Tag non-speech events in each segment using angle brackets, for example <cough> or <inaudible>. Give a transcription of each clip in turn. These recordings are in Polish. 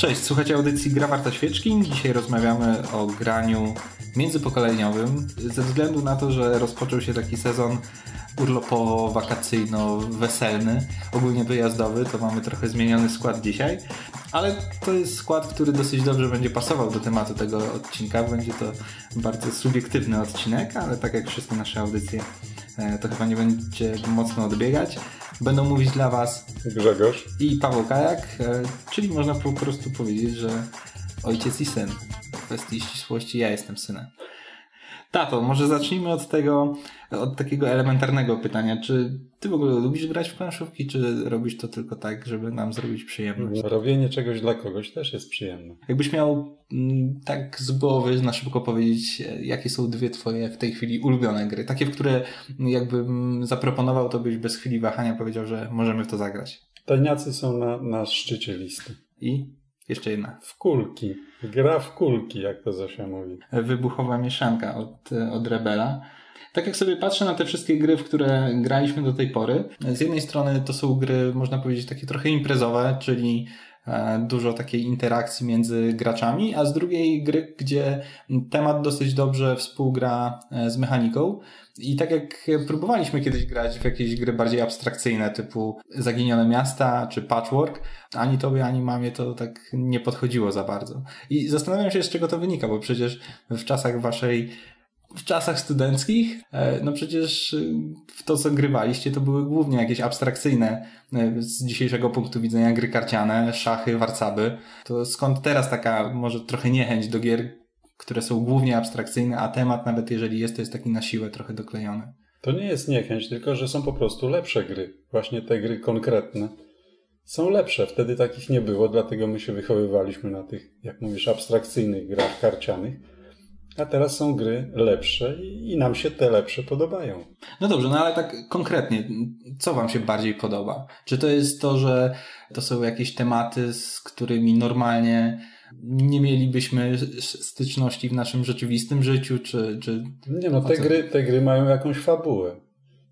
Cześć, słuchajcie audycji Gra Warta Świeczki. Dzisiaj rozmawiamy o graniu międzypokoleniowym. Ze względu na to, że rozpoczął się taki sezon urlopowo-wakacyjno-weselny, ogólnie wyjazdowy, to mamy trochę zmieniony skład dzisiaj, ale to jest skład, który dosyć dobrze będzie pasował do tematu tego odcinka. Będzie to bardzo subiektywny odcinek, ale tak jak wszystkie nasze audycje, e, to chyba nie będzie mocno odbiegać. Będą mówić dla Was Grzegorz i Paweł Kajak, e, czyli można po prostu powiedzieć, że ojciec i syn. W kwestii ścisłości ja jestem synem. Tato, może zacznijmy od tego, od takiego elementarnego pytania. Czy ty w ogóle lubisz grać w planszówki, czy robisz to tylko tak, żeby nam zrobić przyjemność? Robienie czegoś dla kogoś też jest przyjemne. Jakbyś miał mm, tak z głowy na szybko powiedzieć, jakie są dwie twoje w tej chwili ulubione gry? Takie, w które jakbym zaproponował, to byś bez chwili wahania powiedział, że możemy w to zagrać. Tajniacy są na, na szczycie listy. I jeszcze jedna. W kulki. Gra w kulki, jak to Zosia mówi. Wybuchowa mieszanka od, od Rebela. Tak jak sobie patrzę na te wszystkie gry, w które graliśmy do tej pory, z jednej strony to są gry, można powiedzieć, takie trochę imprezowe, czyli dużo takiej interakcji między graczami, a z drugiej gry, gdzie temat dosyć dobrze współgra e, z mechaniką. I tak jak próbowaliśmy kiedyś grać w jakieś gry bardziej abstrakcyjne, typu Zaginione Miasta czy Patchwork, ani tobie, ani mamie to tak nie podchodziło za bardzo. I zastanawiam się, z czego to wynika, bo przecież w czasach waszej w czasach studenckich, e, no przecież y, w to, co grywaliście, to były głównie jakieś abstrakcyjne e, z dzisiejszego punktu widzenia gry karciane, szachy, warcaby. To skąd teraz taka może trochę niechęć do gier, które są głównie abstrakcyjne, a temat nawet jeżeli jest, to jest taki na siłę trochę doklejony. To nie jest niechęć, tylko że są po prostu lepsze gry. Właśnie te gry konkretne są lepsze. Wtedy takich nie było, dlatego my się wychowywaliśmy na tych, jak mówisz, abstrakcyjnych grach karcianych a teraz są gry lepsze i nam się te lepsze podobają. No dobrze, no ale tak konkretnie, co Wam się bardziej podoba? Czy to jest to, że to są jakieś tematy, z którymi normalnie nie mielibyśmy styczności w naszym rzeczywistym życiu, czy... czy nie no, te gry, te gry mają jakąś fabułę.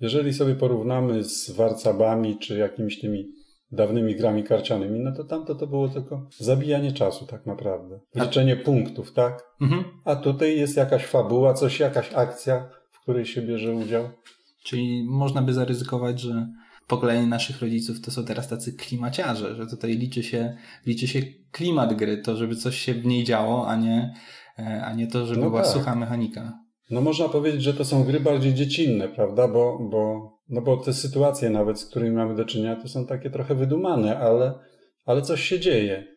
Jeżeli sobie porównamy z warcabami, czy jakimiś tymi dawnymi grami karcianymi, no to tamto to było tylko zabijanie czasu tak naprawdę. Liczenie punktów, tak? Mhm. A tutaj jest jakaś fabuła, coś, jakaś akcja, w której się bierze udział. Czyli można by zaryzykować, że pokolenie naszych rodziców to są teraz tacy klimaciarze, że tutaj liczy się, liczy się klimat gry, to żeby coś się w niej działo, a nie, e, a nie to, żeby no była tak. sucha mechanika. No można powiedzieć, że to są gry bardziej dziecinne, prawda? Bo, bo no bo te sytuacje nawet, z którymi mamy do czynienia, to są takie trochę wydumane, ale, ale coś się dzieje.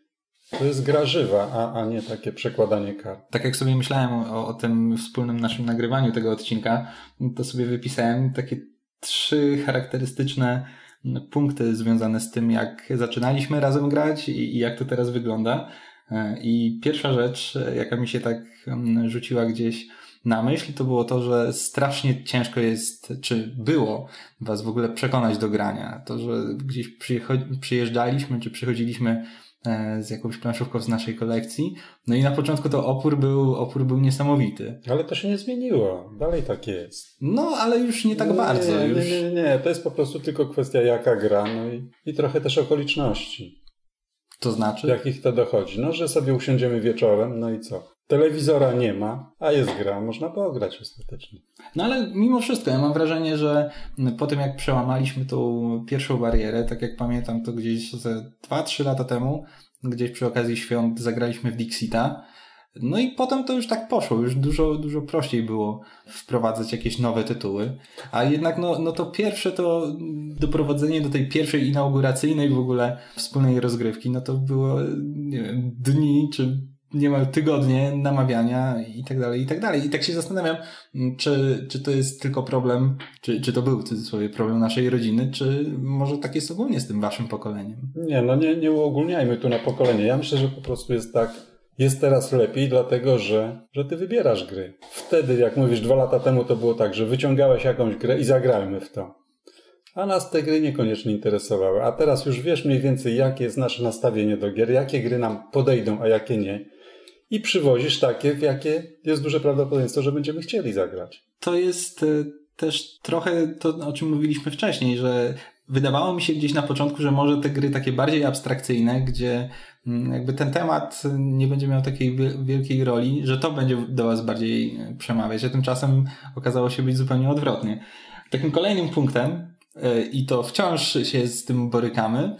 To jest gra żywa, a, a nie takie przekładanie kart. Tak jak sobie myślałem o, o tym wspólnym naszym nagrywaniu tego odcinka, to sobie wypisałem takie trzy charakterystyczne punkty związane z tym, jak zaczynaliśmy razem grać i, i jak to teraz wygląda. E, I pierwsza rzecz, jaka mi się tak mm, rzuciła gdzieś na myśl, to było to, że strasznie ciężko jest, czy było was w ogóle przekonać do grania. To, że gdzieś przyjeżdżaliśmy, czy przychodziliśmy e, z jakąś planszówką z naszej kolekcji. No i na początku to opór był, opór był niesamowity. Ale to się nie zmieniło. Dalej tak jest. No, ale już nie tak nie, bardzo. Nie, już... nie, nie, nie. To jest po prostu tylko kwestia jaka gra, no i, i trochę też okoliczności. To znaczy? Jakich to dochodzi? No, że sobie usiądziemy wieczorem, no i co? Telewizora nie ma, a jest gra, można pograć ostatecznie. No ale mimo wszystko, ja mam wrażenie, że po tym jak przełamaliśmy tą pierwszą barierę, tak jak pamiętam to gdzieś ze 2-3 lata temu, gdzieś przy okazji świąt zagraliśmy w Dixita, no i potem to już tak poszło, już dużo, dużo prościej było wprowadzać jakieś nowe tytuły. A jednak no, no to pierwsze to doprowadzenie do tej pierwszej inauguracyjnej w ogóle wspólnej rozgrywki, no to było nie wiem, dni czy niemal tygodnie namawiania i tak dalej, i tak dalej. I tak się zastanawiam, czy, czy to jest tylko problem, czy, czy to był w cudzysłowie problem naszej rodziny, czy może tak jest ogólnie z tym waszym pokoleniem? Nie, no nie, nie uogólniajmy tu na pokolenie. Ja myślę, że po prostu jest tak, jest teraz lepiej, dlatego że, że ty wybierasz gry. Wtedy, jak mówisz, dwa lata temu to było tak, że wyciągałeś jakąś grę i zagrajmy w to. A nas te gry niekoniecznie interesowały. A teraz już wiesz mniej więcej, jakie jest nasze nastawienie do gier, jakie gry nam podejdą, a jakie nie i przywozisz takie, w jakie jest duże prawdopodobieństwo, że będziemy chcieli zagrać. To jest e, też trochę to, o czym mówiliśmy wcześniej, że wydawało mi się gdzieś na początku, że może te gry takie bardziej abstrakcyjne, gdzie mm, jakby ten temat nie będzie miał takiej wielkiej roli, że to będzie do Was bardziej przemawiać, a tymczasem okazało się być zupełnie odwrotnie. Takim kolejnym punktem, e, i to wciąż się z tym borykamy,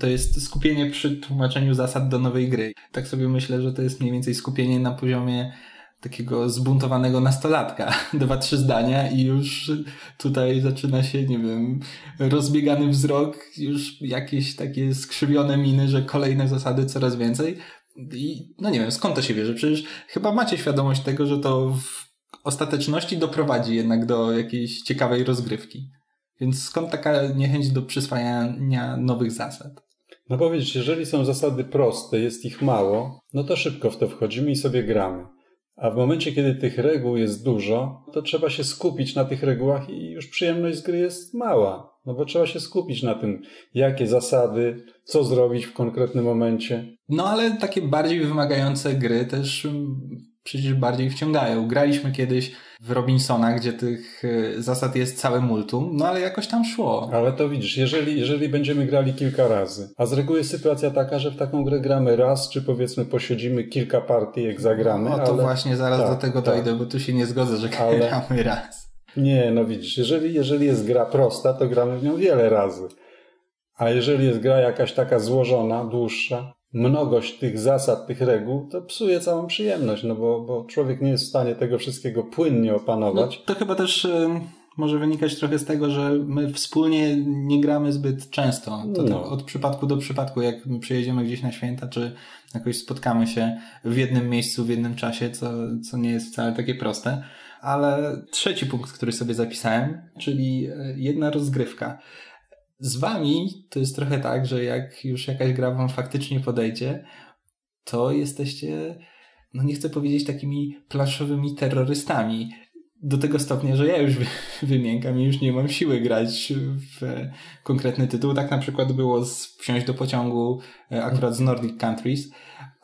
to jest skupienie przy tłumaczeniu zasad do nowej gry. Tak sobie myślę, że to jest mniej więcej skupienie na poziomie takiego zbuntowanego nastolatka. <laughs> Dwa, trzy zdania i już tutaj zaczyna się, nie wiem, rozbiegany wzrok, już jakieś takie skrzywione miny, że kolejne zasady coraz więcej. I no nie wiem, skąd to się bierze? Przecież chyba macie świadomość tego, że to w ostateczności doprowadzi jednak do jakiejś ciekawej rozgrywki. Więc skąd taka niechęć do przyswajania nowych zasad? No powiedzieć, jeżeli są zasady proste, jest ich mało, no to szybko w to wchodzimy i sobie gramy. A w momencie, kiedy tych reguł jest dużo, to trzeba się skupić na tych regułach i już przyjemność z gry jest mała. No bo trzeba się skupić na tym, jakie zasady, co zrobić w konkretnym momencie. No ale takie bardziej wymagające gry też mm, przecież bardziej wciągają. Graliśmy kiedyś w Robinsona, gdzie tych e, zasad jest całe multum, no ale jakoś tam szło. Ale to widzisz, jeżeli, jeżeli będziemy grali kilka razy, a z reguły jest sytuacja taka, że w taką grę gramy raz, czy powiedzmy posiedzimy kilka partii, jak zagramy. No to ale... właśnie zaraz tak, do tego tak. dojdę, bo tu się nie zgodzę, że ale... gramy raz. Nie, no widzisz, jeżeli, jeżeli jest gra prosta, to gramy w nią wiele razy. A jeżeli jest gra jakaś taka złożona, dłuższa, mnogość tych zasad, tych reguł, to psuje całą przyjemność, no bo, bo człowiek nie jest w stanie tego wszystkiego płynnie opanować. No, to chyba też y, może wynikać trochę z tego, że my wspólnie nie gramy zbyt często. To no. tak od przypadku do przypadku, jak przyjedziemy gdzieś na święta, czy jakoś spotkamy się w jednym miejscu, w jednym czasie, co, co nie jest wcale takie proste. Ale trzeci punkt, który sobie zapisałem, czyli y, jedna rozgrywka. Z wami to jest trochę tak, że jak już jakaś gra wam faktycznie podejdzie, to jesteście, no nie chcę powiedzieć takimi planszowymi terrorystami. Do tego stopnia, że ja już <laughs> wymiękam i już nie mam siły grać w konkretny tytuł. Tak na przykład było z, wsiąść do pociągu e, akurat z Nordic Countries,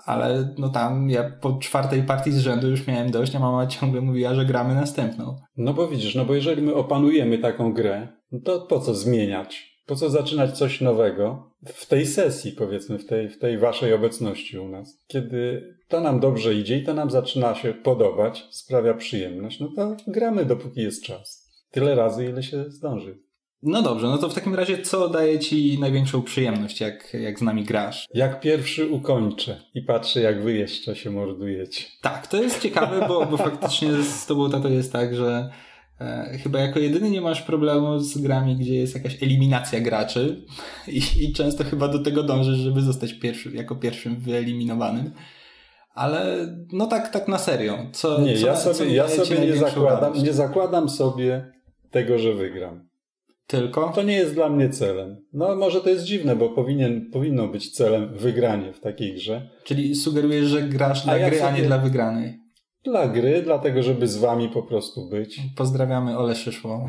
ale no tam ja po czwartej partii z rzędu już miałem dość, a mama ciągle mówiła, że gramy następną. No bo widzisz, no bo jeżeli my opanujemy taką grę, no to po co zmieniać? Po co zaczynać coś nowego w tej sesji, powiedzmy, w tej, w tej waszej obecności u nas. Kiedy to nam dobrze idzie i to nam zaczyna się podobać, sprawia przyjemność, no to gramy dopóki jest czas. Tyle razy, ile się zdąży. No dobrze, no to w takim razie co daje ci największą przyjemność, jak, jak z nami grasz? Jak pierwszy ukończę i patrzę, jak wy jeszcze się mordujecie. Tak, to jest ciekawe, bo, bo faktycznie z tobą to jest tak, że chyba jako jedyny nie masz problemu z grami, gdzie jest jakaś eliminacja graczy i, i często chyba do tego dążysz, żeby zostać pierwszy, jako pierwszym wyeliminowanym. Ale no tak, tak na serio. Co, nie, co, ja sobie, ja sobie nie, zakładam, nie zakładam sobie tego, że wygram. Tylko? To nie jest dla mnie celem. No może to jest dziwne, bo powinien, powinno być celem wygranie w takiej grze. Czyli sugerujesz, że grasz dla a gry, sobie... a nie dla wygranej. Dla gry, dlatego żeby z wami po prostu być. Pozdrawiamy Ole Szyszło.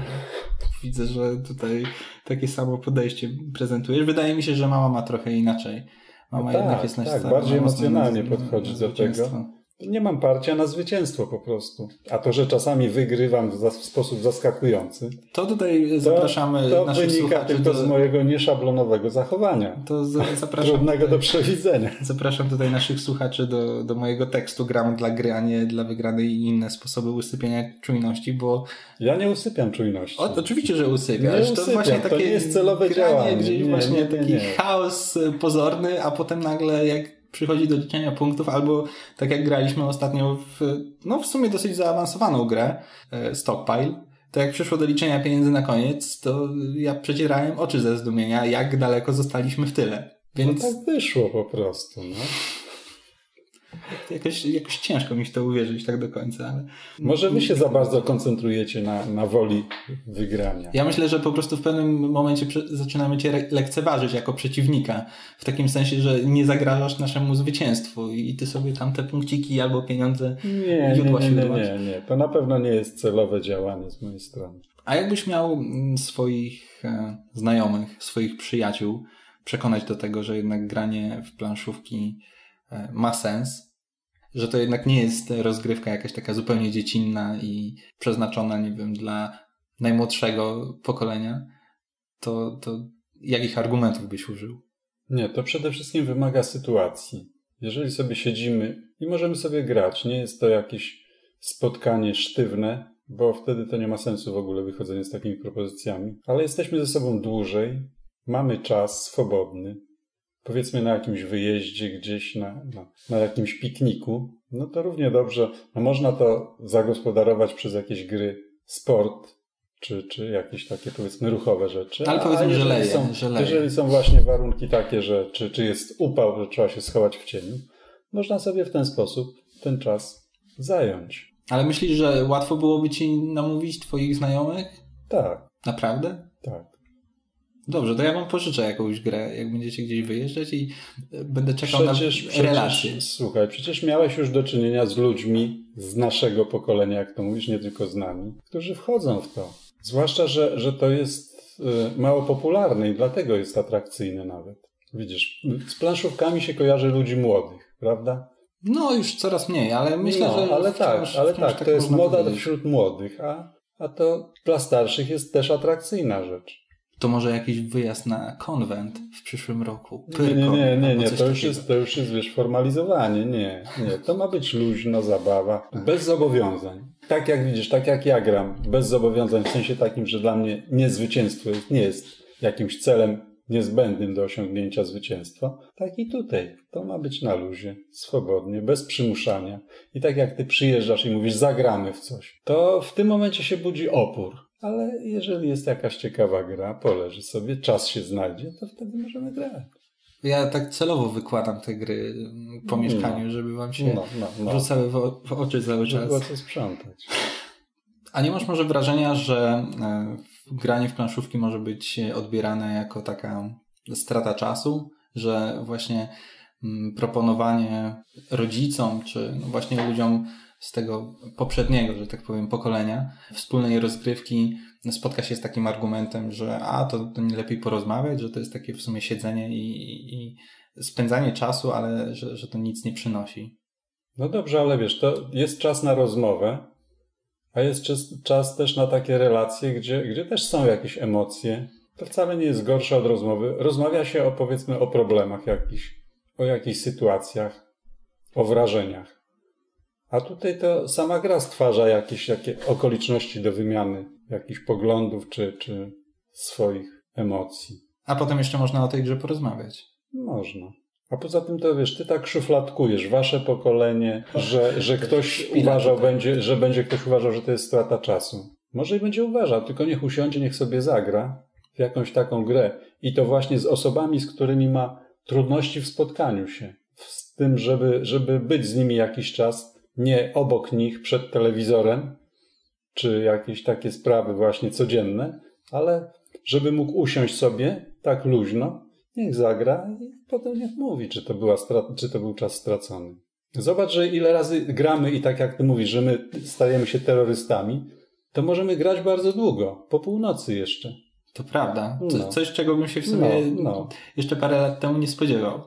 Widzę, że tutaj takie samo podejście prezentujesz. Wydaje mi się, że mama ma trochę inaczej. Mama no tak, jest tak, bardziej emocjonalnie podchodzi do tego. Nie mam parcia na zwycięstwo po prostu. A to, że czasami wygrywam w, w sposób zaskakujący. To tutaj zapraszamy to, to wynika tylko do... z mojego nieszablonowego zachowania. To zapraszam Trudnego tutaj, do przewidzenia. Zapraszam tutaj naszych słuchaczy do, do mojego tekstu Gram dla gry, a nie dla wygranej i inne sposoby usypiania czujności, bo... Ja nie usypiam czujności. O, oczywiście, że usypiasz. Nie usypiam, to właśnie takie to nie jest celowe działanie. Gdzieś nie, właśnie nie, nie, taki chaos pozorny, a potem nagle jak przychodzi do liczenia punktów, albo tak jak graliśmy ostatnio w, no w sumie dosyć zaawansowaną grę, e, Stockpile, to jak przyszło do liczenia pieniędzy na koniec, to ja przecierałem oczy ze zdumienia, jak daleko zostaliśmy w tyle. Więc... No tak wyszło po prostu, no. Jakoś, jakoś ciężko mi w to uwierzyć tak do końca. Ale... Może wy się za bardzo koncentrujecie na, na woli wygrania. Ja myślę, że po prostu w pewnym momencie zaczynamy cię lekceważyć jako przeciwnika. W takim sensie, że nie zagrażasz naszemu zwycięstwu i ty sobie tam te punkciki albo pieniądze nie, judła nie, nie, nie, nie, nie. To na pewno nie jest celowe działanie z mojej strony. A jakbyś miał mm, swoich e, znajomych, swoich przyjaciół przekonać do tego, że jednak granie w planszówki e, ma sens, że to jednak nie jest rozgrywka jakaś taka zupełnie dziecinna i przeznaczona, nie wiem, dla najmłodszego pokolenia, to, to jakich argumentów byś użył? Nie, to przede wszystkim wymaga sytuacji. Jeżeli sobie siedzimy i możemy sobie grać, nie jest to jakieś spotkanie sztywne, bo wtedy to nie ma sensu w ogóle wychodzenie z takimi propozycjami, ale jesteśmy ze sobą dłużej, mamy czas swobodny, powiedzmy na jakimś wyjeździe gdzieś, na, na, na jakimś pikniku, no to równie dobrze, no można to zagospodarować przez jakieś gry, sport, czy, czy jakieś takie powiedzmy ruchowe rzeczy. Ale powiedzmy, że leje, są, że leje. Jeżeli są właśnie warunki takie, że czy, czy jest upał, że trzeba się schować w cieniu, można sobie w ten sposób ten czas zająć. Ale myślisz, że łatwo byłoby ci namówić twoich znajomych? Tak. Naprawdę? Tak. Dobrze, to ja wam pożyczę jakąś grę, jak będziecie gdzieś wyjeżdżać i będę czekał przecież, na relacje. Słuchaj, przecież miałeś już do czynienia z ludźmi z naszego pokolenia, jak to mówisz, nie tylko z nami, którzy wchodzą w to. Zwłaszcza, że, że to jest y, mało popularne i dlatego jest atrakcyjne nawet. Widzisz, z planszówkami się kojarzy ludzi młodych, prawda? No, już coraz mniej, ale myślę, no, że. Ale wciąż, tak, ale tak, to jest moda powiedzieć. wśród młodych, a, a to dla starszych jest też atrakcyjna rzecz. To może jakiś wyjazd na konwent w przyszłym roku. Nie, nie, nie, nie, To już, jest, to już jest, wiesz, formalizowanie. Nie, nie. To ma być luźno, zabawa, bez zobowiązań. Tak jak widzisz, tak jak ja gram, bez zobowiązań, w sensie takim, że dla mnie nie zwycięstwo jest- nie jest jakimś celem niezbędnym do osiągnięcia zwycięstwa, tak i tutaj. To ma być na luzie, swobodnie, bez przymuszania. I tak jak ty przyjeżdżasz i mówisz, zagramy w coś, to w tym momencie się budzi opór. Ale jeżeli jest jakaś ciekawa gra, poleży sobie, czas się znajdzie, to wtedy możemy grać. Ja tak celowo wykładam te gry mm, po No. mieszkaniu, żeby wam się No, no, no. rzucały w, w oczy cały czas. było co sprzątać. A nie masz może wrażenia, że e, granie w planszówki może być odbierane jako taka strata czasu, że właśnie mm, proponowanie rodzicom, czy no właśnie ludziom z tego poprzedniego, że tak powiem, pokolenia, wspólnej rozgrywki spotka się z takim argumentem, że a, to, to nie lepiej porozmawiać, że to jest takie w sumie siedzenie i, i, spędzanie czasu, ale że, że to nic nie przynosi. No dobrze, ale wiesz, to jest czas na rozmowę, a jest czas, czas też na takie relacje, gdzie, gdzie też są jakieś emocje. To wcale nie jest gorsze od rozmowy. Rozmawia się o powiedzmy o problemach jakichś, o jakichś sytuacjach, o wrażeniach. A tutaj to sama gra stwarza jakieś takie okoliczności do wymiany jakichś poglądów czy, czy swoich emocji. A potem jeszcze można o tej grze porozmawiać. Można. A poza tym to wiesz, ty tak szufladkujesz wasze pokolenie, że, że ktoś <laughs> uważał, będzie, że będzie ktoś uważał, że to jest strata czasu. Może i będzie uważał, tylko niech usiądzie, niech sobie zagra w jakąś taką grę. I to właśnie z osobami, z którymi ma trudności w spotkaniu się. Z tym, żeby, żeby być z nimi jakiś czas, nie obok nich przed telewizorem, czy jakieś takie sprawy właśnie codzienne, ale żeby mógł usiąść sobie tak luźno, niech zagra i potem niech mówi, czy to, była czy to był czas stracony. Zobacz, że ile razy gramy i tak jak ty mówisz, że my stajemy się terrorystami, to możemy grać bardzo długo, po północy jeszcze. To prawda. Co, No. Coś, czego bym się w sumie No, no. jeszcze parę lat temu nie spodziewał.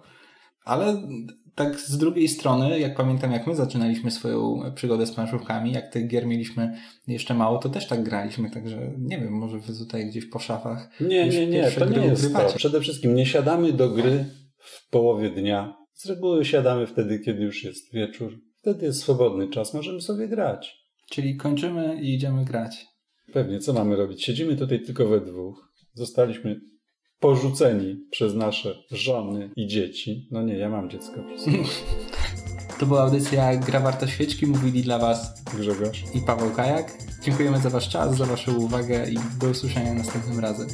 Ale tak z drugiej strony, jak pamiętam, jak my zaczynaliśmy swoją przygodę z planszówkami, jak tych gier mieliśmy jeszcze mało, to też tak graliśmy, także nie wiem, może wy tutaj gdzieś po szafach. Nie, już nie, nie, to nie jest to. Przede wszystkim nie siadamy do gry w połowie dnia. Z reguły siadamy wtedy, kiedy już jest wieczór. Wtedy jest swobodny czas, możemy sobie grać. Czyli kończymy i idziemy grać. Pewnie, co mamy robić? Siedzimy tutaj tylko we dwóch. Zostaliśmy porzuceni przez nasze żony i dzieci. No nie, ja mam dziecko. To była audycja Gra Warta Świeczki. Mówili dla Was Grzegorz. i Paweł Kajak. Dziękujemy za Wasz czas, za Waszą uwagę i do usłyszenia następnym razem.